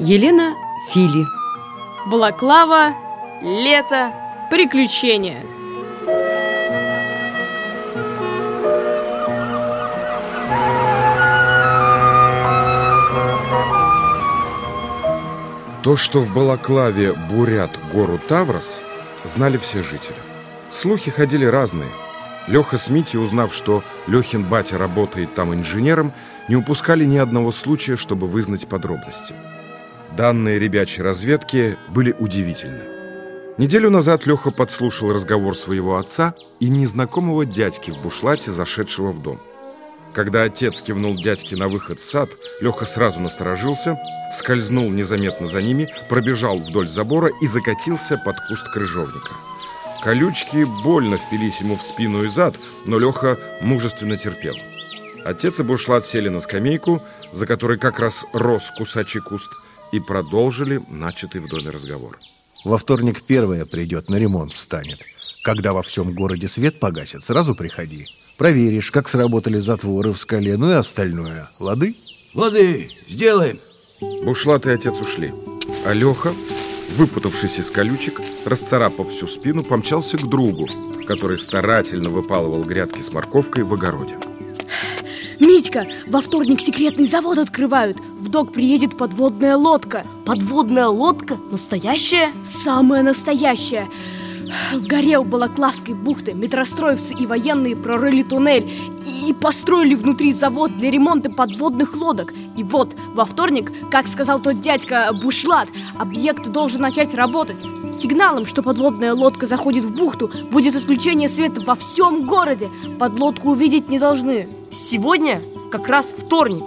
Елена Фили Балаклава, лето, приключения. То, что в Балаклаве бурят гору Таврос, знали все жители. Слухи ходили разные. Леха с Митей, узнав, что Лехин батя работает там инженером, не упускали ни одного случая, чтобы вызнать подробности. Данные ребячьей разведки были удивительны. Неделю назад Леха подслушал разговор своего отца и незнакомого дядьки в бушлате, зашедшего в дом. Когда отец кивнул дядьке на выход в сад, Леха сразу насторожился, скользнул незаметно за ними, пробежал вдоль забора и закатился под куст крыжовника. Колючки больно впились ему в спину и зад, но Леха мужественно терпел. Отец и бушлат сели на скамейку, за которой как раз рос кусачий куст, и продолжили начатый в доме разговор. Во вторник первая придет, на ремонт встанет. Когда во всем городе свет погасит, сразу приходи. Проверишь, как сработали затворы в скале, ну и остальное. Лады? Лады, сделаем. Бушлат и отец ушли. А Леха, выпутавшись из колючек, расцарапав всю спину, помчался к другу, который старательно выпалывал грядки с морковкой в огороде. Митька, во вторник секретный завод открывают. В док приедет подводная лодка. Подводная лодка? Настоящая? Самая настоящая. В горе у Балаклавской бухты метростроевцы и военные прорыли туннель и построили внутри завод для ремонта подводных лодок. И вот, во вторник, как сказал тот дядька Бушлат, объект должен начать работать. Сигналом, что подводная лодка заходит в бухту, будет отключение света во всем городе. Подлодку увидеть не должны. Сегодня как раз вторник.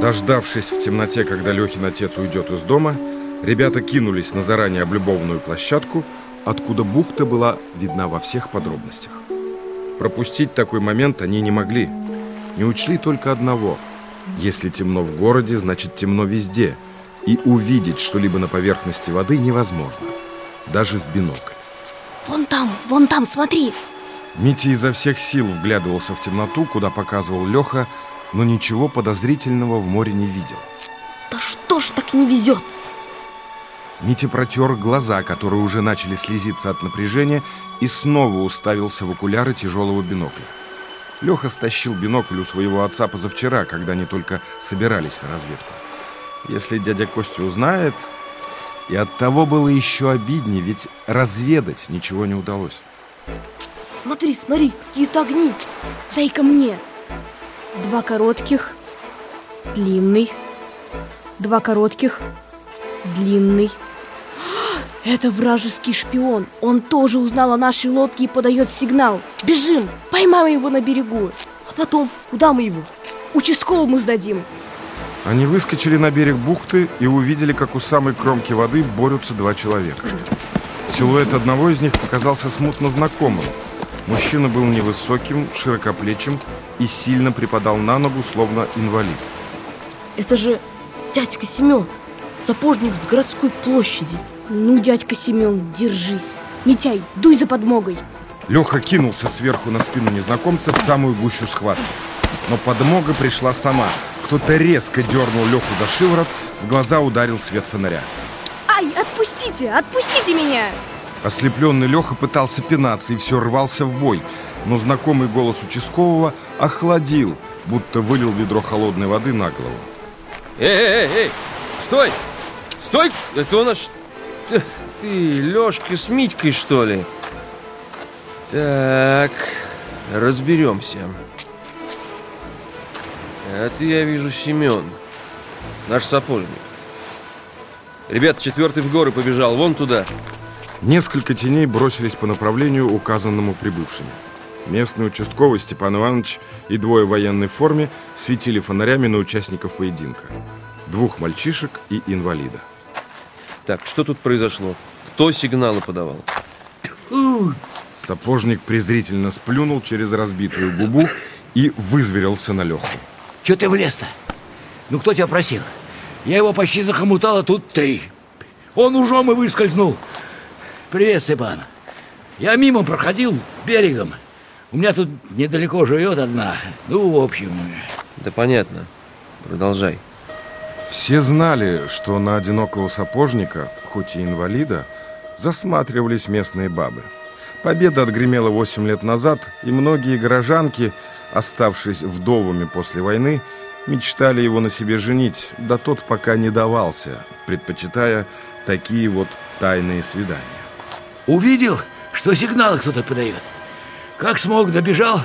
Дождавшись в темноте, когда Лехин отец уйдет из дома, ребята кинулись на заранее облюбованную площадку, откуда бухта была видна во всех подробностях. Пропустить такой момент они не могли. Не учли только одного. Если темно в городе, значит темно везде. И увидеть что-либо на поверхности воды невозможно. Даже в бинокль. Вон там, вон там, смотри! Митя изо всех сил вглядывался в темноту, куда показывал Леха, но ничего подозрительного в море не видел. Да что ж так не везет? Митя протер глаза, которые уже начали слезиться от напряжения, и снова уставился в окуляры тяжелого бинокля. Леха стащил бинокль у своего отца позавчера, когда они только собирались на разведку. Если дядя Костя узнает... И от того было еще обиднее, ведь разведать ничего не удалось. Смотри, смотри, какие-то огни. Дай-ка мне. Два коротких, длинный, два коротких, длинный. Это вражеский шпион. Он тоже узнал о нашей лодке и подает сигнал. Бежим, поймаем его на берегу. А потом, куда мы его? Участковому сдадим. Они выскочили на берег бухты и увидели, как у самой кромки воды борются два человека. Силуэт одного из них показался смутно знакомым. Мужчина был невысоким, широкоплечим и сильно припадал на ногу, словно инвалид. Это же дядька Семен, сапожник с городской площади. Ну, дядька Семен, держись. Митяй, дуй за подмогой. Леха кинулся сверху на спину незнакомца в самую гущу схватки. Но подмога пришла сама. Кто-то резко дернул Леху за шиворот, в глаза ударил свет фонаря. Ай, отпустите, отпустите меня! Ослепленный Леха пытался пинаться и все рвался в бой, но знакомый голос участкового охладил, будто вылил ведро холодной воды на голову. Эй, эй, эй, стой! Стой! Это у нас... Ты, Лешка с Митькой, что ли? Так, разберемся. Это я вижу Семен, наш сапожник. Ребята, четвертый в горы побежал, вон туда. Несколько теней бросились по направлению, указанному прибывшими. Местный участковый Степан Иванович и двое в военной форме светили фонарями на участников поединка. Двух мальчишек и инвалида. Так, что тут произошло? Кто сигналы подавал? Сапожник презрительно сплюнул через разбитую губу и вызверился на Леху. Че ты влез-то? Ну кто тебя просил? Я его почти захомутал, а тут ты. Он ужом и выскользнул. Привет, Степан. Я мимо проходил берегом. У меня тут недалеко живет одна. Ну, в общем... Да понятно. Продолжай. Все знали, что на одинокого сапожника, хоть и инвалида, засматривались местные бабы. Победа отгремела 8 лет назад, и многие горожанки, оставшись вдовами после войны, мечтали его на себе женить, да тот пока не давался, предпочитая такие вот тайные свидания. Увидел, что сигналы кто-то подает. Как смог, добежал,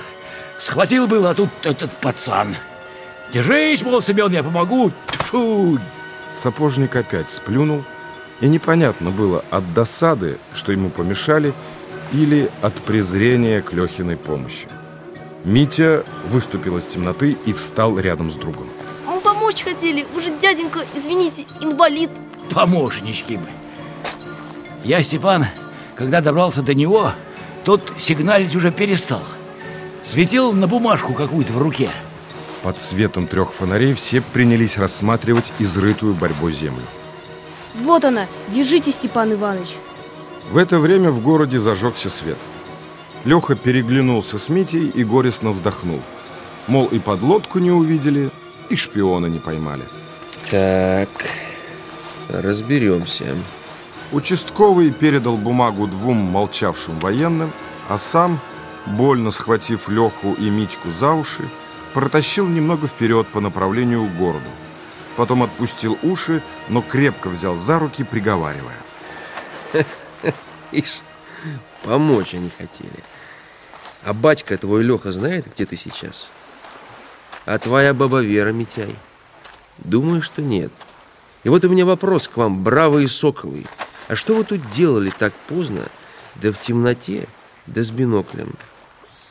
схватил был, а тут этот пацан. Держись, мол, Семен, я помогу. Тьфу! Сапожник опять сплюнул, и непонятно было от досады, что ему помешали, или от презрения к Лехиной помощи. Митя выступил из темноты и встал рядом с другом. Мы помочь хотели. Уже дяденька, извините, инвалид. Помощнички мы. Я, Степан, когда добрался до него, тот сигналить уже перестал. Светил на бумажку какую-то в руке. Под светом трех фонарей все принялись рассматривать изрытую борьбой землю. Вот она, держите, Степан Иванович. В это время в городе зажегся свет. Леха переглянулся с Митей и горестно вздохнул. Мол, и подлодку не увидели, и шпиона не поймали. Так, разберемся. Участковый передал бумагу двум молчавшим военным, а сам, больно схватив Леху и Митьку за уши, протащил немного вперед по направлению к городу. Потом отпустил уши, но крепко взял за руки, приговаривая. Ишь, помочь они хотели. А батька твой Леха знает, где ты сейчас? А твоя баба Вера, Митяй? Думаю, что нет. И вот у меня вопрос к вам, бравые соколы. А что вы тут делали так поздно, да в темноте, да с биноклем?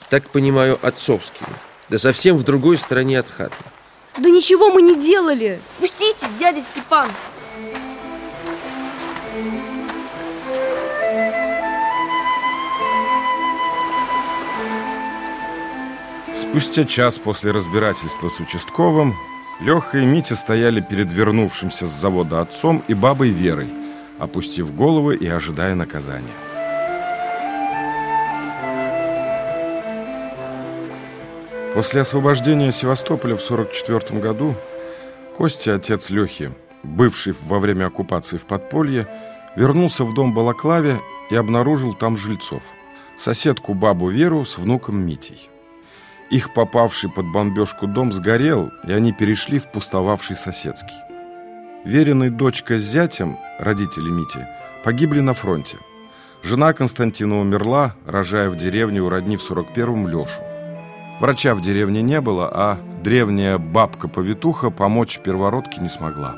Так понимаю, отцовским. Да совсем в другой стороне от хаты. Да ничего мы не делали. Пустите, дядя Степан. Спустя час после разбирательства с участковым Леха и Митя стояли перед вернувшимся с завода отцом и бабой Верой, опустив головы и ожидая наказания. После освобождения Севастополя в 44 году Костя, отец Лехи, бывший во время оккупации в подполье, вернулся в дом Балаклаве и обнаружил там жильцов. Соседку бабу Веру с внуком Митей. Их попавший под бомбежку дом сгорел, и они перешли в пустовавший соседский. Вериной дочка с зятем, родители Мити, погибли на фронте. Жена Константина умерла, рожая в деревне в 41-м Лешу. Врача в деревне не было, а древняя бабка-повитуха помочь первородке не смогла.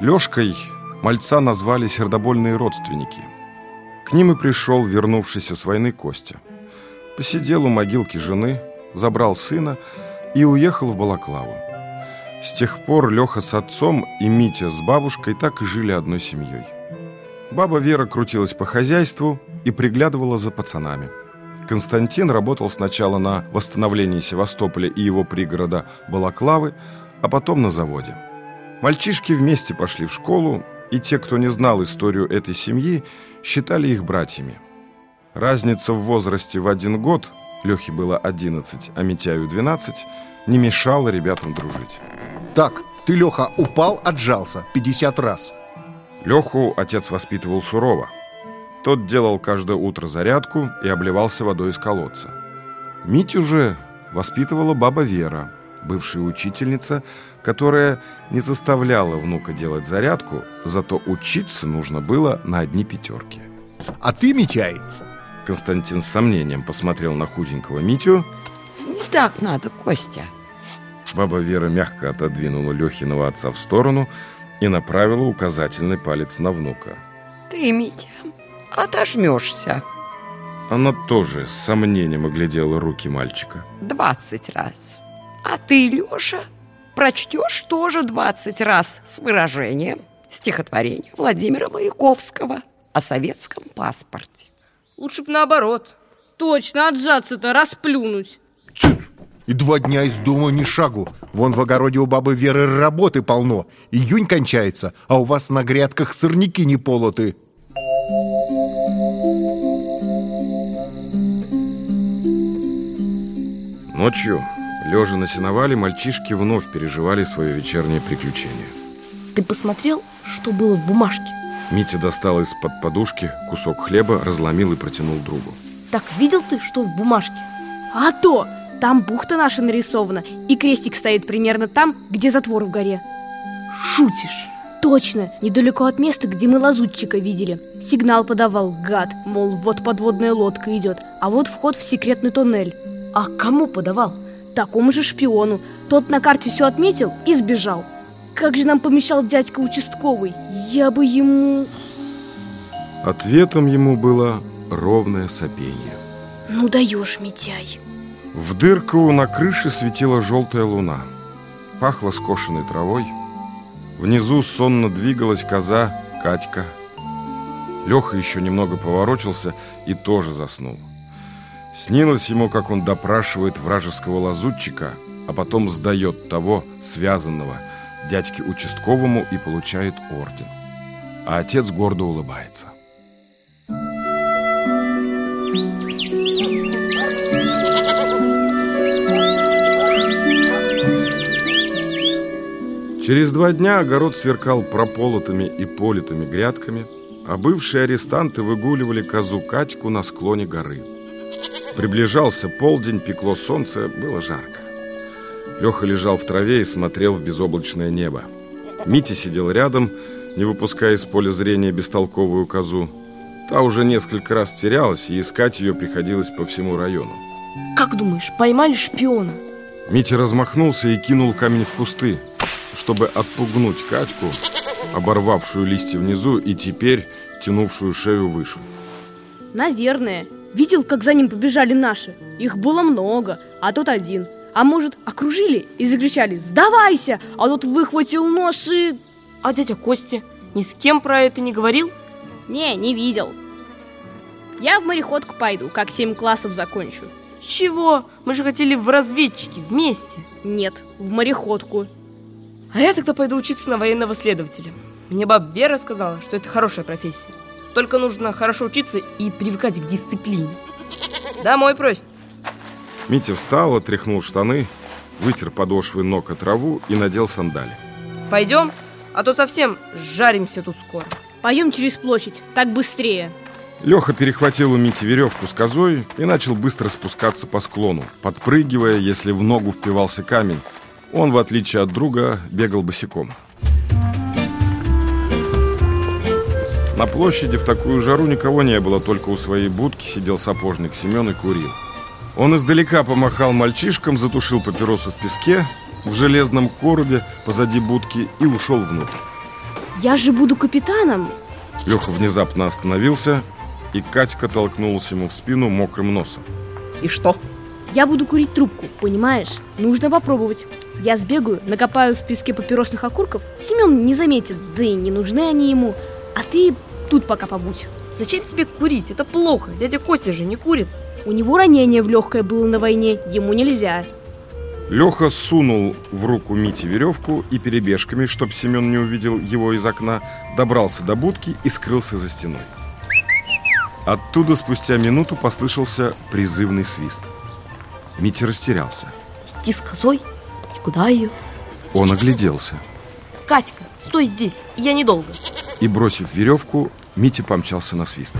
Лешкой мальца назвали сердобольные родственники. К ним и пришел вернувшийся с войны Костя. Посидел у могилки жены, забрал сына и уехал в Балаклаву. С тех пор Леха с отцом и Митя с бабушкой так и жили одной семьей. Баба Вера крутилась по хозяйству и приглядывала за пацанами. Константин работал сначала на восстановлении Севастополя и его пригорода Балаклавы, а потом на заводе. Мальчишки вместе пошли в школу, и те, кто не знал историю этой семьи, считали их братьями. Разница в возрасте в один год, Лехе было 11, а Митяю 12, не мешала ребятам дружить. Так, ты, Леха, упал, отжался 50 раз. Леху отец воспитывал сурово. Тот делал каждое утро зарядку и обливался водой из колодца. Митю же воспитывала баба Вера, бывшая учительница, которая не заставляла внука делать зарядку, зато учиться нужно было на одни пятерки. А ты, Митяй, Константин с сомнением посмотрел на худенького Митю. Не так надо, Костя. Баба Вера мягко отодвинула Лехиного отца в сторону и направила указательный палец на внука. Ты, Митя, отожмешься Она тоже с сомнением оглядела руки мальчика. двадцать раз. А ты, Леша, прочтешь тоже двадцать раз с выражением стихотворения Владимира Маяковского о советском паспорте. Лучше б наоборот. Точно, отжаться-то, расплюнуть. И два дня из дома ни шагу. Вон в огороде у бабы Веры работы полно. Июнь кончается, а у вас на грядках сорняки не полоты. Ночью, лежа на сеновале, мальчишки вновь переживали свое вечернее приключение. Ты посмотрел, что было в бумажке? Митя достал из-под подушки кусок хлеба, разломил и протянул другу. Так, видел ты, что в бумажке? А то! Там бухта наша нарисована, и крестик стоит примерно там, где затвор в горе. Шутишь? Точно, недалеко от места, где мы лазутчика видели. Сигнал подавал, гад, мол, вот подводная лодка идет, а вот вход в секретный туннель. А кому подавал? Такому же шпиону. Тот на карте все отметил и сбежал. Как же нам помещал дядька участковый? Я бы ему... Ответом ему было ровное сопение. Ну даешь, Митяй. В дырку на крыше светила желтая луна. Пахло скошенной травой. Внизу сонно двигалась коза Катька. Леха еще немного поворочился и тоже заснул. Снилось ему, как он допрашивает вражеского лазутчика, а потом сдает того, связанного, дядьке участковому и получает орден. А отец гордо улыбается. Через два дня огород сверкал прополотыми и политыми грядками, а бывшие арестанты выгуливали козу Катьку на склоне горы. Приближался полдень, пекло солнце, было жарко. Леха лежал в траве и смотрел в безоблачное небо. Митя сидел рядом, не выпуская из поля зрения бестолковую козу. Та уже несколько раз терялась, и искать ее приходилось по всему району. Как думаешь, поймали шпиона? Митя размахнулся и кинул камень в кусты чтобы отпугнуть Катьку, оборвавшую листья внизу и теперь тянувшую шею выше. Наверное. Видел, как за ним побежали наши? Их было много, а тот один. А может, окружили и закричали «Сдавайся!» А тот выхватил нож и... А дядя Костя ни с кем про это не говорил? Не, не видел. Я в мореходку пойду, как семь классов закончу. Чего? Мы же хотели в разведчики вместе. Нет, в мореходку. А я тогда пойду учиться на военного следователя. Мне баб Вера сказала, что это хорошая профессия. Только нужно хорошо учиться и привыкать к дисциплине. Домой просится. Митя встал, отряхнул штаны, вытер подошвы ног от траву и надел сандали. Пойдем, а то совсем жаримся тут скоро. Пойдем через площадь, так быстрее. Леха перехватил у Мити веревку с козой и начал быстро спускаться по склону, подпрыгивая, если в ногу впивался камень, он, в отличие от друга, бегал босиком. На площади в такую жару никого не было, только у своей будки сидел сапожник Семен и курил. Он издалека помахал мальчишкам, затушил папиросу в песке, в железном коробе позади будки и ушел внутрь. Я же буду капитаном. Леха внезапно остановился, и Катька толкнулась ему в спину мокрым носом. И что? Я буду курить трубку, понимаешь? Нужно попробовать. Я сбегаю, накопаю в песке папиросных окурков. Семен не заметит, да и не нужны они ему. А ты тут пока побудь. Зачем тебе курить? Это плохо. Дядя Костя же не курит. У него ранение в легкое было на войне, ему нельзя. Леха сунул в руку Мите веревку и перебежками, чтоб Семен не увидел его из окна, добрался до будки и скрылся за стеной. Оттуда спустя минуту послышался призывный свист. Митя растерялся. Идти с козой? Куда ее? Он огляделся. Катька, стой здесь, я недолго. И, бросив веревку, Митя помчался на свист.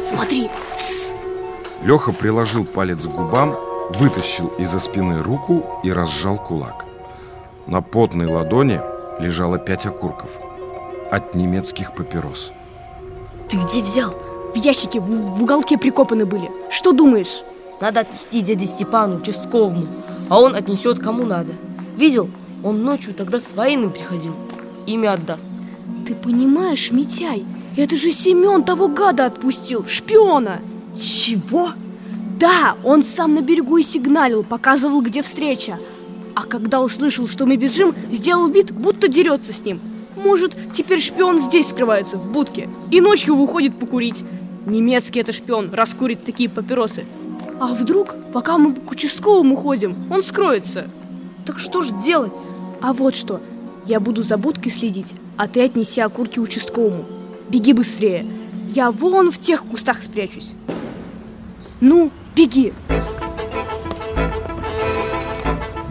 Смотри. Леха приложил палец к губам, вытащил из-за спины руку и разжал кулак. На потной ладони лежало пять окурков от немецких папирос. Ты где взял? В ящике в, в уголке прикопаны были. Что думаешь? Надо отнести дяде Степану, участковому, а он отнесет кому надо. Видел? Он ночью тогда с военным приходил. Имя отдаст. Ты понимаешь, Митяй, это же Семен того гада отпустил, шпиона. Чего? Да, он сам на берегу и сигналил, показывал, где встреча. А когда услышал, что мы бежим, сделал вид, будто дерется с ним. Может, теперь шпион здесь скрывается, в будке, и ночью выходит покурить. Немецкий это шпион, раскурит такие папиросы. А вдруг, пока мы к участковому ходим, он скроется? Так что ж делать? А вот что, я буду за будкой следить, а ты отнеси окурки участковому. Беги быстрее. Я вон в тех кустах спрячусь. Ну, беги.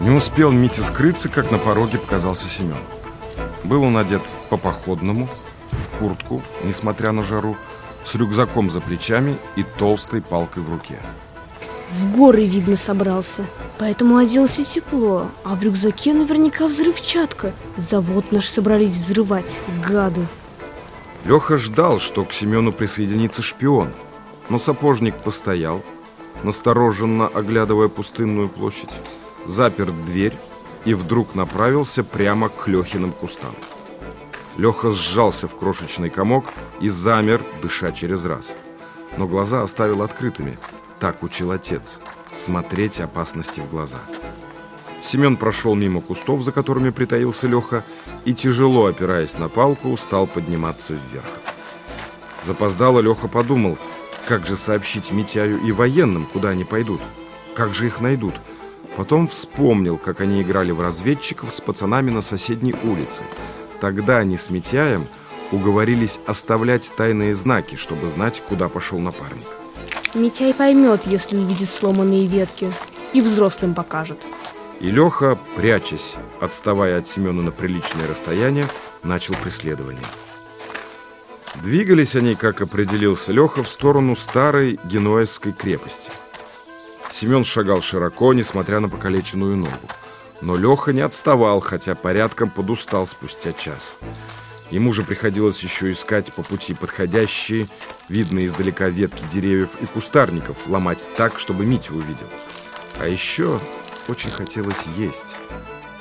Не успел Митя скрыться, как на пороге показался Семен. Был он одет по-походному, в куртку, несмотря на жару, с рюкзаком за плечами и толстой палкой в руке. В горы, видно, собрался. Поэтому оделся тепло. А в рюкзаке наверняка взрывчатка. Завод наш собрались взрывать, гады. Леха ждал, что к Семену присоединится шпион. Но сапожник постоял, настороженно оглядывая пустынную площадь, запер дверь и вдруг направился прямо к Лехиным кустам. Леха сжался в крошечный комок и замер, дыша через раз. Но глаза оставил открытыми. Так учил отец. Смотреть опасности в глаза. Семен прошел мимо кустов, за которыми притаился Леха, и, тяжело опираясь на палку, стал подниматься вверх. Запоздало Леха подумал, как же сообщить Митяю и военным, куда они пойдут? Как же их найдут? Потом вспомнил, как они играли в разведчиков с пацанами на соседней улице. Тогда они с Митяем уговорились оставлять тайные знаки, чтобы знать, куда пошел напарник. Митяй поймет, если увидит сломанные ветки. И взрослым покажет. И Леха, прячась, отставая от Семена на приличное расстояние, начал преследование. Двигались они, как определился Леха, в сторону старой генуэзской крепости. Семен шагал широко, несмотря на покалеченную ногу. Но Леха не отставал, хотя порядком подустал спустя час. Ему же приходилось еще искать по пути подходящие, видные издалека ветки деревьев и кустарников, ломать так, чтобы Митя увидел. А еще очень хотелось есть.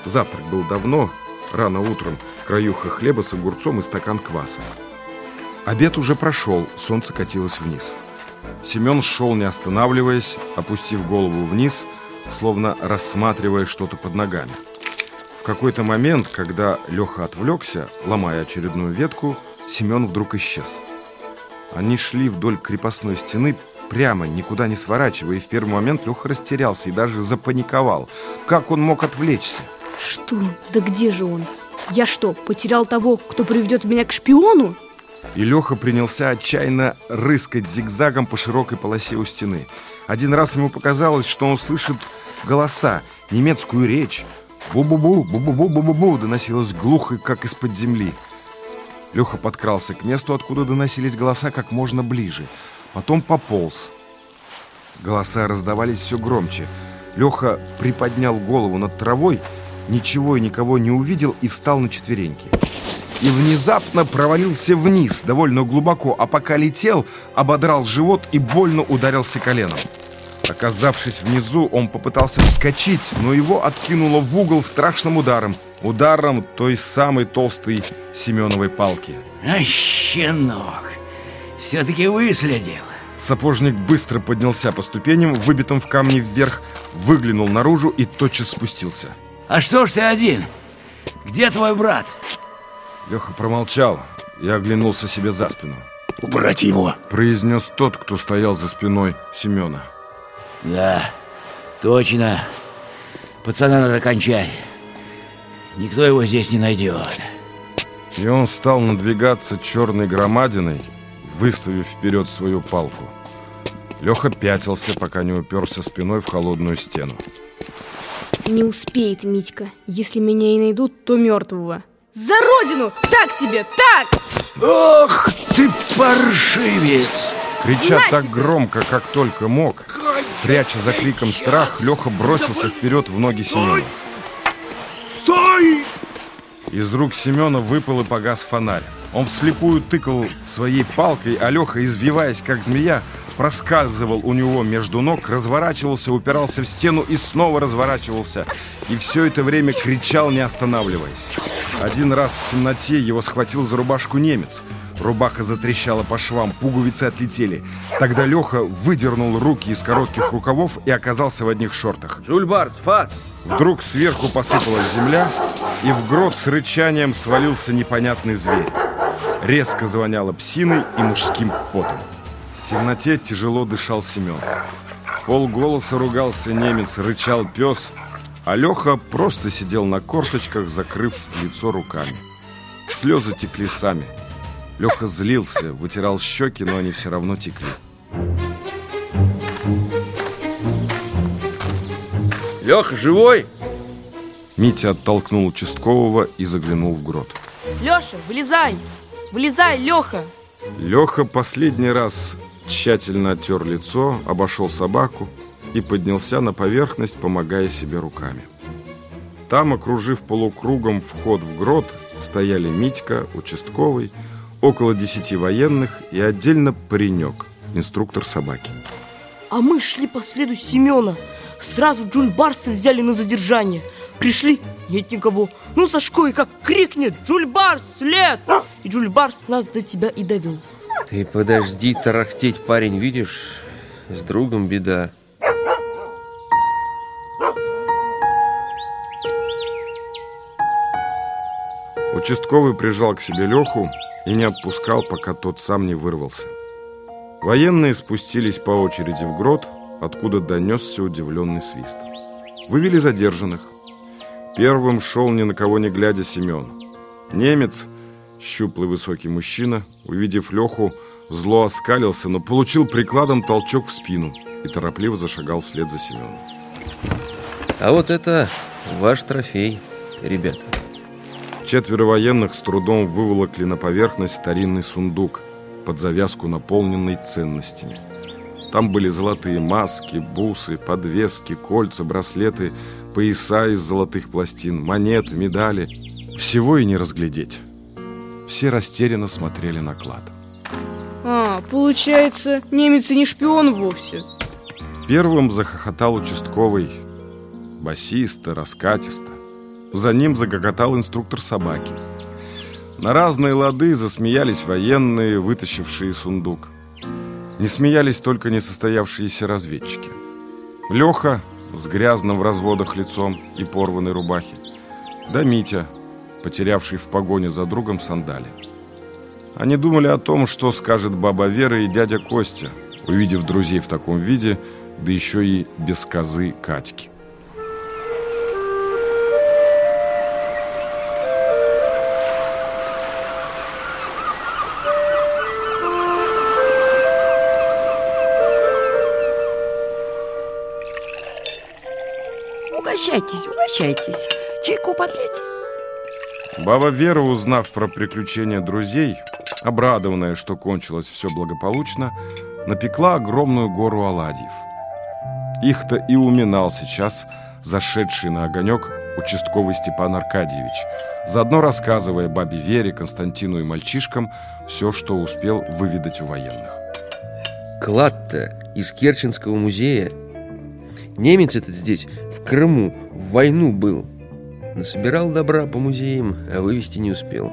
Завтрак был давно, рано утром, краюха хлеба с огурцом и стакан кваса. Обед уже прошел, солнце катилось вниз. Семен шел, не останавливаясь, опустив голову вниз, словно рассматривая что-то под ногами. В какой-то момент, когда Леха отвлекся, ломая очередную ветку, Семен вдруг исчез. Они шли вдоль крепостной стены прямо, никуда не сворачивая, и в первый момент Леха растерялся и даже запаниковал. Как он мог отвлечься? Что? Да где же он? Я что, потерял того, кто приведет меня к шпиону? И Леха принялся отчаянно рыскать зигзагом по широкой полосе у стены. Один раз ему показалось, что он слышит голоса, немецкую речь. «Бу-бу-бу, бу-бу-бу-бу-бу-бу» доносилось глухо, как из-под земли. Леха подкрался к месту, откуда доносились голоса, как можно ближе. Потом пополз. Голоса раздавались все громче. Леха приподнял голову над травой, ничего и никого не увидел и встал на четвереньки и внезапно провалился вниз довольно глубоко, а пока летел, ободрал живот и больно ударился коленом. Оказавшись внизу, он попытался вскочить, но его откинуло в угол страшным ударом. Ударом той самой толстой Семеновой палки. А, щенок, все-таки выследил. Сапожник быстро поднялся по ступеням, выбитым в камне вверх, выглянул наружу и тотчас спустился. А что ж ты один? Где твой брат? Леха промолчал и оглянулся себе за спину. Убрать его. Произнес тот, кто стоял за спиной Семена. Да, точно. Пацана надо кончать. Никто его здесь не найдет. И он стал надвигаться черной громадиной, выставив вперед свою палку. Леха пятился, пока не уперся спиной в холодную стену. Не успеет Митька. Если меня и найдут, то мертвого. За родину! Так тебе, так! Ох ты паршивец! Крича так громко, как только мог, пряча за криком страх, Леха бросился вперед в ноги Семена. Стой! Из рук Семена выпал и погас фонарь. Он вслепую тыкал своей палкой, а Леха, извиваясь как змея, проскальзывал у него между ног, разворачивался, упирался в стену и снова разворачивался. И все это время кричал, не останавливаясь. Один раз в темноте его схватил за рубашку немец. Рубаха затрещала по швам, пуговицы отлетели. Тогда Леха выдернул руки из коротких рукавов и оказался в одних шортах. Жульбарс, фас! Вдруг сверху посыпалась земля, и в грот с рычанием свалился непонятный зверь. Резко звоняло псиной и мужским потом. В темноте тяжело дышал Семен. В полголоса ругался немец, рычал пес, а Леха просто сидел на корточках, закрыв лицо руками. Слезы текли сами. Леха злился, вытирал щеки, но они все равно текли. Леха, живой? Митя оттолкнул участкового и заглянул в грот. Леша, вылезай! Вылезай, Леха! Леха последний раз тщательно оттер лицо, обошел собаку и поднялся на поверхность, помогая себе руками. Там, окружив полукругом вход в грот, стояли Митька, участковый, около десяти военных и отдельно паренек, инструктор собаки. А мы шли по следу Семена. Сразу Джульбарса взяли на задержание. Пришли, нет никого. Ну, Сашко и как крикнет «Джульбарс, след!» И Джульбарс нас до тебя и довел. Ты подожди тарахтеть, парень, видишь? С другом беда. Участковый прижал к себе Леху и не отпускал, пока тот сам не вырвался. Военные спустились по очереди в грот, откуда донесся удивленный свист. Вывели задержанных. Первым шел ни на кого не глядя Семен. Немец, щуплый высокий мужчина, увидев Леху, зло оскалился, но получил прикладом толчок в спину и торопливо зашагал вслед за Семеном. А вот это ваш трофей, ребята. Четверо военных с трудом выволокли на поверхность старинный сундук, под завязку наполненный ценностями. Там были золотые маски, бусы, подвески, кольца, браслеты, пояса из золотых пластин, монеты, медали. Всего и не разглядеть. Все растерянно смотрели на клад. А, получается, немец и не шпион вовсе. Первым захохотал участковый, басиста, раскатисто. За ним загоготал инструктор собаки. На разные лады засмеялись военные, вытащившие сундук. Не смеялись только несостоявшиеся разведчики. Леха с грязным в разводах лицом и порванной рубахи. Да Митя, потерявший в погоне за другом сандали. Они думали о том, что скажет баба Вера и дядя Костя, увидев друзей в таком виде, да еще и без козы Катьки. Угощайтесь, угощайтесь. Чайку подлить? Баба Вера, узнав про приключения друзей, обрадованная, что кончилось все благополучно, напекла огромную гору оладьев. Их-то и уминал сейчас зашедший на огонек участковый Степан Аркадьевич, заодно рассказывая бабе Вере, Константину и мальчишкам все, что успел выведать у военных. Клад-то из Керченского музея. Немец этот здесь, в Крыму, в войну был. Насобирал добра по музеям, а вывести не успел.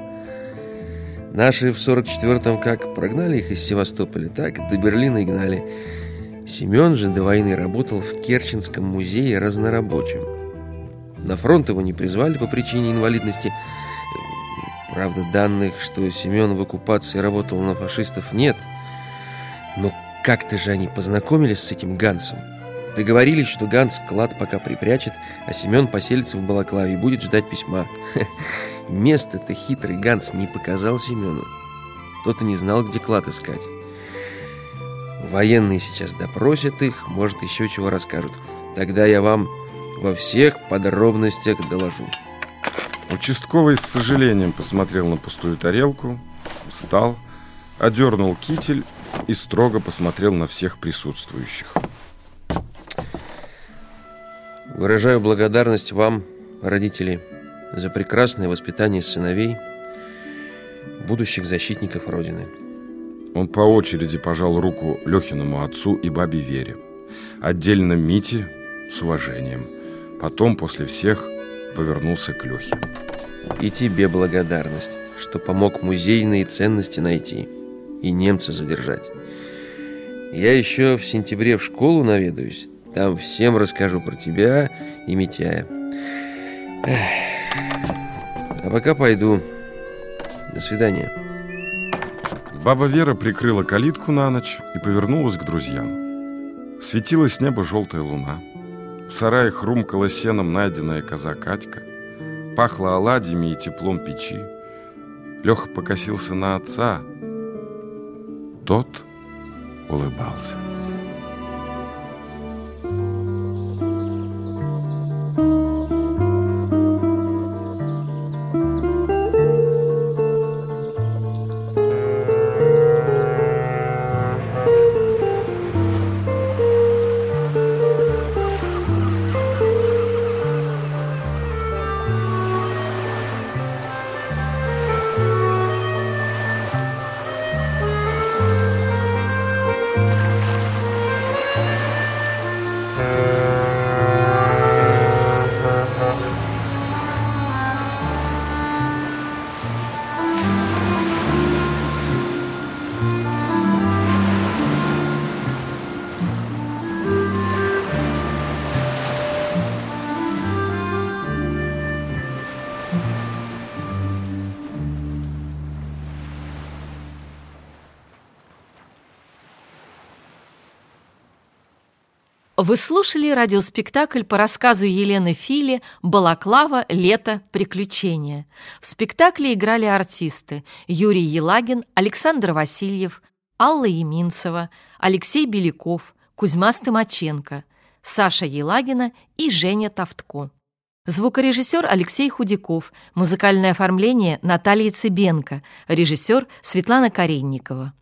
Наши в 44-м как прогнали их из Севастополя, так до Берлина и гнали. Семен же до войны работал в Керченском музее разнорабочим. На фронт его не призвали по причине инвалидности. Правда, данных, что Семен в оккупации работал на фашистов, нет. Но как-то же они познакомились с этим Гансом. Договорились, что Ганс клад пока припрячет, а Семен поселится в Балаклаве и будет ждать письма. Место-то хитрый Ганс не показал Семену. Тот и не знал, где клад искать. Военные сейчас допросят их, может, еще чего расскажут. Тогда я вам во всех подробностях доложу. Участковый с сожалением посмотрел на пустую тарелку, встал, одернул китель и строго посмотрел на всех присутствующих. Выражаю благодарность вам, родители, за прекрасное воспитание сыновей, будущих защитников Родины. Он по очереди пожал руку Лехиному отцу и бабе Вере. Отдельно Мите с уважением. Потом, после всех, повернулся к Лехе. И тебе благодарность, что помог музейные ценности найти и немца задержать. Я еще в сентябре в школу наведаюсь. Там всем расскажу про тебя и Митяя. А пока пойду. До свидания. Баба Вера прикрыла калитку на ночь и повернулась к друзьям. Светила с неба желтая луна. В сарае хрумкала сеном найденная коза Катька. Пахло оладьями и теплом печи. Леха покосился на отца. Тот улыбался. Вы слушали радиоспектакль по рассказу Елены Фили «Балаклава. Лето. Приключения». В спектакле играли артисты Юрий Елагин, Александр Васильев, Алла Еминцева, Алексей Беляков, Кузьма Стымаченко, Саша Елагина и Женя Тавтко. Звукорежиссер Алексей Худяков, музыкальное оформление Наталья Цыбенко, режиссер Светлана Каренникова.